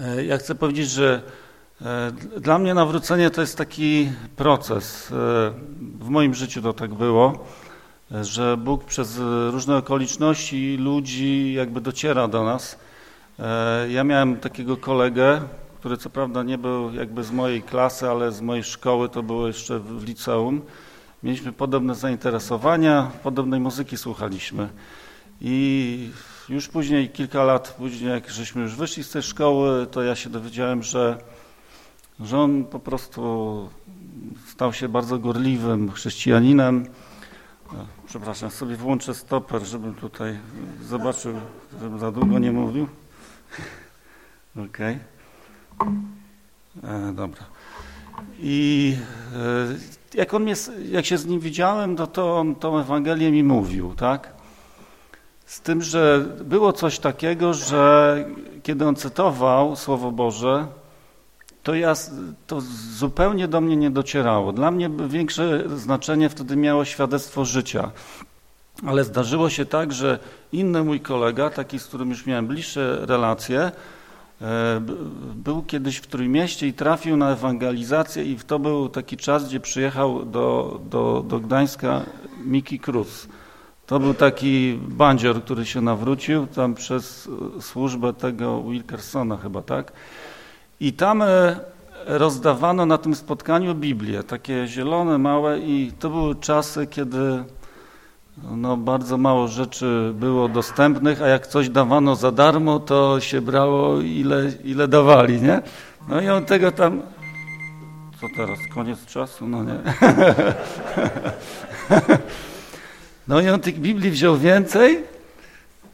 E, ja chcę powiedzieć, że e, dla mnie nawrócenie to jest taki proces. E, w moim życiu to tak było, że Bóg przez różne okoliczności ludzi jakby dociera do nas. Ja miałem takiego kolegę, który co prawda nie był jakby z mojej klasy, ale z mojej szkoły, to było jeszcze w liceum. Mieliśmy podobne zainteresowania, podobnej muzyki słuchaliśmy. I już później, kilka lat później, jak żeśmy już wyszli z tej szkoły, to ja się dowiedziałem, że, że on po prostu stał się bardzo gorliwym chrześcijaninem. Przepraszam, sobie włączę stoper, żebym tutaj zobaczył, żebym za długo nie mówił. Okej. Okay. E, dobra. I e, jak, on mnie, jak się z nim widziałem, to, to on tą Ewangelię mi mówił, tak? Z tym, że było coś takiego, że kiedy on cytował Słowo Boże, to, ja, to zupełnie do mnie nie docierało. Dla mnie większe znaczenie wtedy miało świadectwo życia. Ale zdarzyło się tak, że inny mój kolega, taki z którym już miałem bliższe relacje, e, był kiedyś w Trójmieście i trafił na ewangelizację i to był taki czas, gdzie przyjechał do, do, do Gdańska Miki Cruz. To był taki bandzior, który się nawrócił tam przez służbę tego Wilkersona chyba, tak? I tam e, rozdawano na tym spotkaniu Biblię, takie zielone, małe i to były czasy, kiedy no, bardzo mało rzeczy było dostępnych, a jak coś dawano za darmo, to się brało ile, ile dawali, nie? No i on tego tam... Co teraz, koniec czasu? No nie. No i on tych Biblii wziął więcej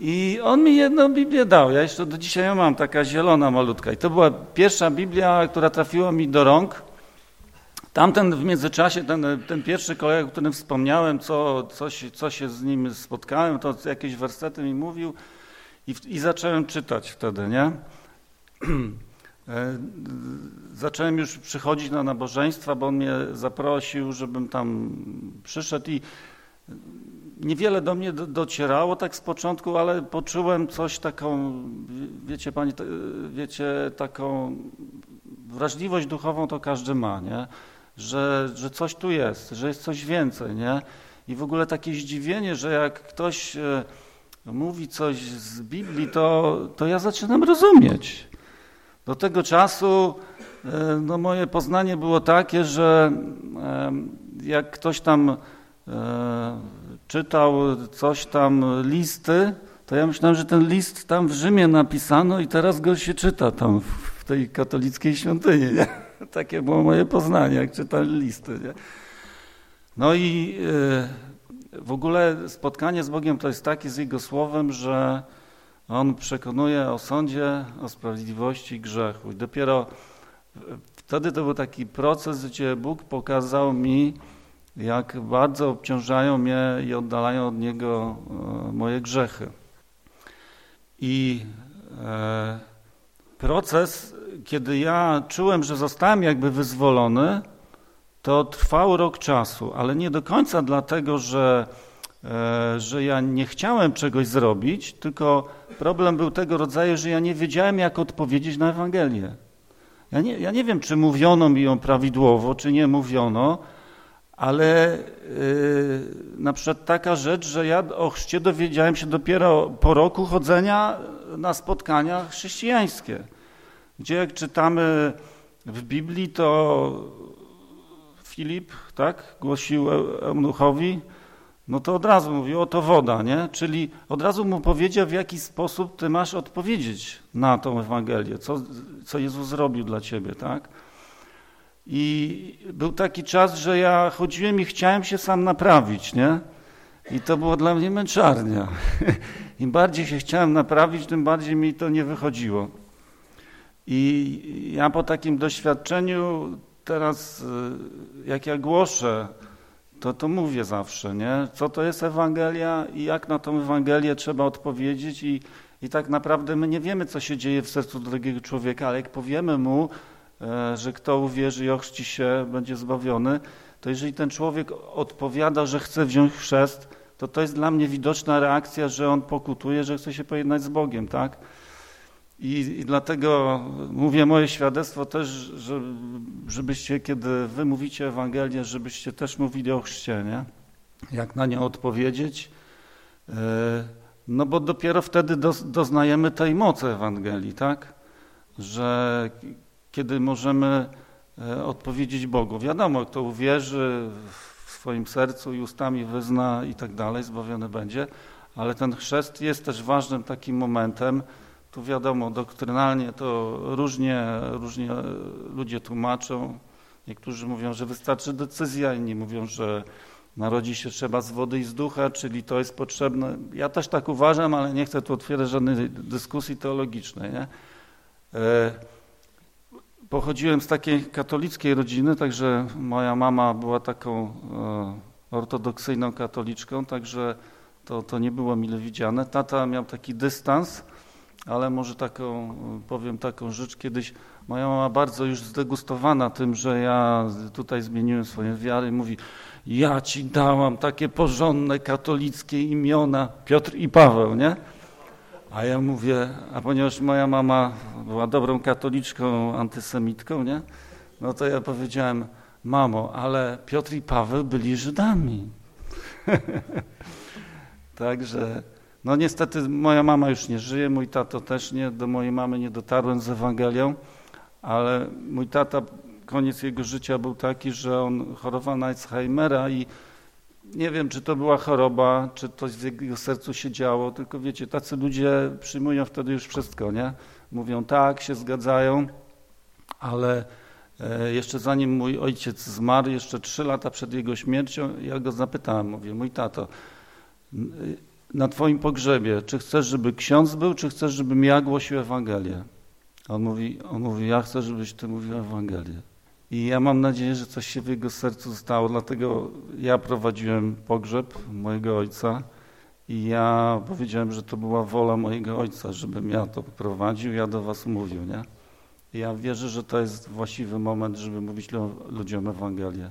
i on mi jedną Biblię dał. Ja jeszcze do dzisiaj ją mam, taka zielona, malutka. I to była pierwsza Biblia, która trafiła mi do rąk. Tamten w międzyczasie, ten, ten pierwszy kolega, o którym wspomniałem, co, co, się, z nim spotkałem, to jakieś wersety mi mówił i, i zacząłem czytać wtedy, nie? E, zacząłem już przychodzić na nabożeństwa, bo on mnie zaprosił, żebym tam przyszedł i niewiele do mnie docierało tak z początku, ale poczułem coś taką, wiecie pani, wiecie, taką wrażliwość duchową to każdy ma, nie? Że, że coś tu jest, że jest coś więcej, nie? I w ogóle takie zdziwienie, że jak ktoś e, mówi coś z Biblii, to, to ja zaczynam rozumieć. Do tego czasu e, no, moje poznanie było takie, że jak ktoś tam e, czytał coś tam, listy, to ja myślałem, że ten list tam w Rzymie napisano i teraz go się czyta tam w tej katolickiej świątyni. Nie? Takie było moje poznanie, jak czytałem listy. Nie? No i e, w ogóle spotkanie z Bogiem to jest takie z Jego słowem, że On przekonuje o sądzie, o sprawiedliwości grzechu. I dopiero wtedy to był taki proces, gdzie Bóg pokazał mi, jak bardzo obciążają mnie i oddalają od Niego e, moje grzechy. I e, proces, kiedy ja czułem, że zostałem jakby wyzwolony, to trwał rok czasu, ale nie do końca dlatego, że, e, że ja nie chciałem czegoś zrobić, tylko problem był tego rodzaju, że ja nie wiedziałem, jak odpowiedzieć na Ewangelię. Ja nie, ja nie wiem, czy mówiono mi ją prawidłowo, czy nie mówiono, ale yy, na przykład taka rzecz, że ja o chrzcie dowiedziałem się dopiero po roku chodzenia na spotkania chrześcijańskie, gdzie jak czytamy w Biblii, to Filip, tak, głosił eunuchowi, no to od razu mówił, o to woda, nie? Czyli od razu mu powiedział, w jaki sposób ty masz odpowiedzieć na tą Ewangelię, co, co Jezus zrobił dla ciebie, tak? I był taki czas, że ja chodziłem i chciałem się sam naprawić, nie? I to było dla mnie męczarnia. Im bardziej się chciałem naprawić, tym bardziej mi to nie wychodziło. I ja po takim doświadczeniu teraz, y, jak ja głoszę, to to mówię zawsze, nie? Co to jest Ewangelia i jak na tą Ewangelię trzeba odpowiedzieć i, i tak naprawdę my nie wiemy, co się dzieje w sercu drugiego człowieka, ale jak powiemy mu, że kto uwierzy i ochrzci się, będzie zbawiony, to jeżeli ten człowiek odpowiada, że chce wziąć chrzest, to to jest dla mnie widoczna reakcja, że on pokutuje, że chce się pojednać z Bogiem, tak? I, I, dlatego mówię moje świadectwo też, że, żebyście, kiedy wy mówicie Ewangelię, żebyście też mówili o chrzcie, nie? Jak na nią odpowiedzieć? E, no bo dopiero wtedy doznajemy tej mocy Ewangelii, tak? Że kiedy możemy e, odpowiedzieć Bogu. Wiadomo, kto uwierzy w swoim sercu i ustami wyzna i tak dalej, zbawiony będzie, ale ten chrzest jest też ważnym takim momentem, tu wiadomo, doktrynalnie to różnie, różnie ludzie tłumaczą. Niektórzy mówią, że wystarczy decyzja, inni mówią, że narodzi się trzeba z wody i z ducha, czyli to jest potrzebne. Ja też tak uważam, ale nie chcę tu otwierać żadnej dyskusji teologicznej. Nie? Pochodziłem z takiej katolickiej rodziny, także moja mama była taką e, ortodoksyjną katoliczką, także to, to nie było mile widziane. Tata miał taki dystans, ale może taką, powiem taką rzecz, kiedyś moja mama bardzo już zdegustowana tym, że ja tutaj zmieniłem swoje wiary, mówi, ja ci dałam takie porządne katolickie imiona, Piotr i Paweł, nie? A ja mówię, a ponieważ moja mama była dobrą katoliczką, antysemitką, nie? No to ja powiedziałem, mamo, ale Piotr i Paweł byli Żydami. Także no niestety moja mama już nie żyje, mój tato też nie, do mojej mamy nie dotarłem z Ewangelią, ale mój tata, koniec jego życia był taki, że on chorował na Alzheimera i nie wiem, czy to była choroba, czy coś w jego sercu się działo, tylko wiecie, tacy ludzie przyjmują wtedy już wszystko, nie? Mówią tak, się zgadzają, ale e, jeszcze zanim mój ojciec zmarł, jeszcze trzy lata przed jego śmiercią, ja go zapytałem, mówię, mój tato, na twoim pogrzebie, czy chcesz, żeby ksiądz był, czy chcesz, żebym ja głosił Ewangelię? On mówi, on mówi, ja chcę, żebyś ty mówił Ewangelię. I ja mam nadzieję, że coś się w jego sercu stało, dlatego ja prowadziłem pogrzeb mojego ojca i ja powiedziałem, że to była wola mojego ojca, żebym ja to prowadził, ja do was mówił, nie? I ja wierzę, że to jest właściwy moment, żeby mówić ludziom Ewangelię.